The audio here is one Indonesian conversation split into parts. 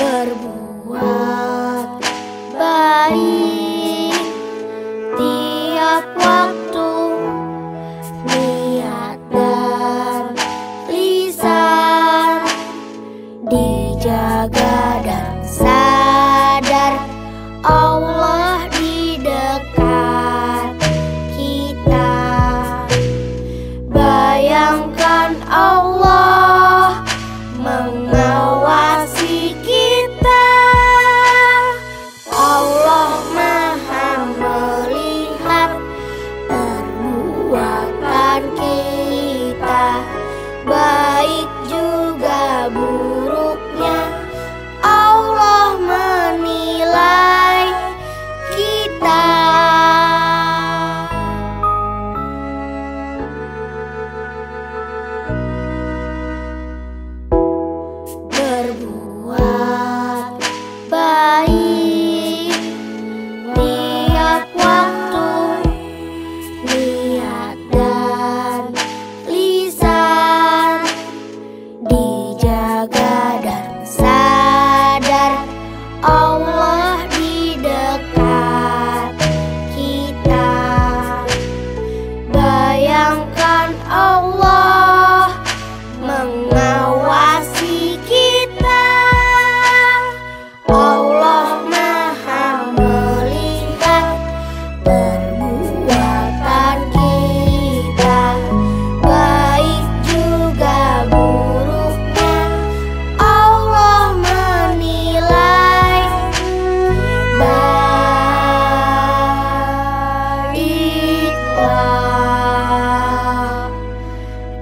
berbuat baik.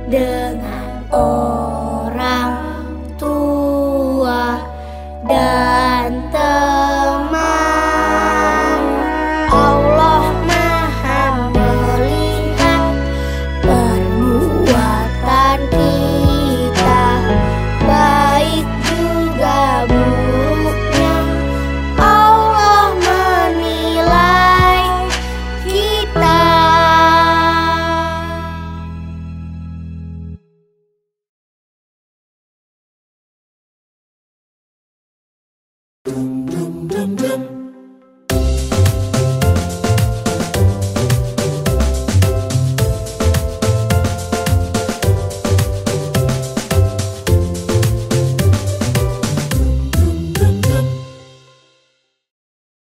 dengan orang tua dan dum dum dum dum.